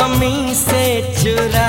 हमी से चुरा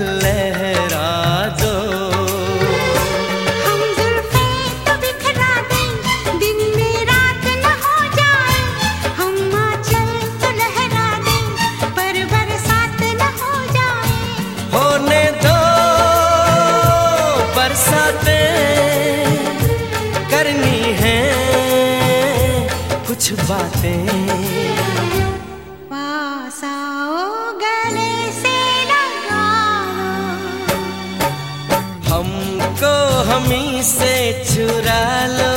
कुछ बातें। पास गले से हमको हमी से चुरा लो।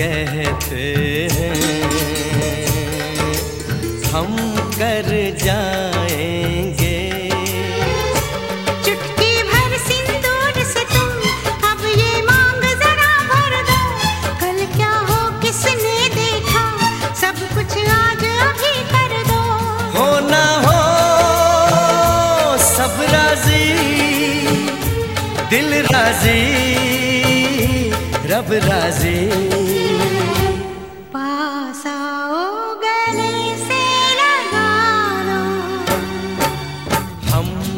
कहते हैं हम कर जाएँगे। चुटकी भर सिंदूर से तुम अब ये मांग जरा भर दो। कल क्या हो किसने देखा? सब कुछ आज अभी कर दो। हो ना हो सब राज़ी दिल राज़ी रब राज़ी।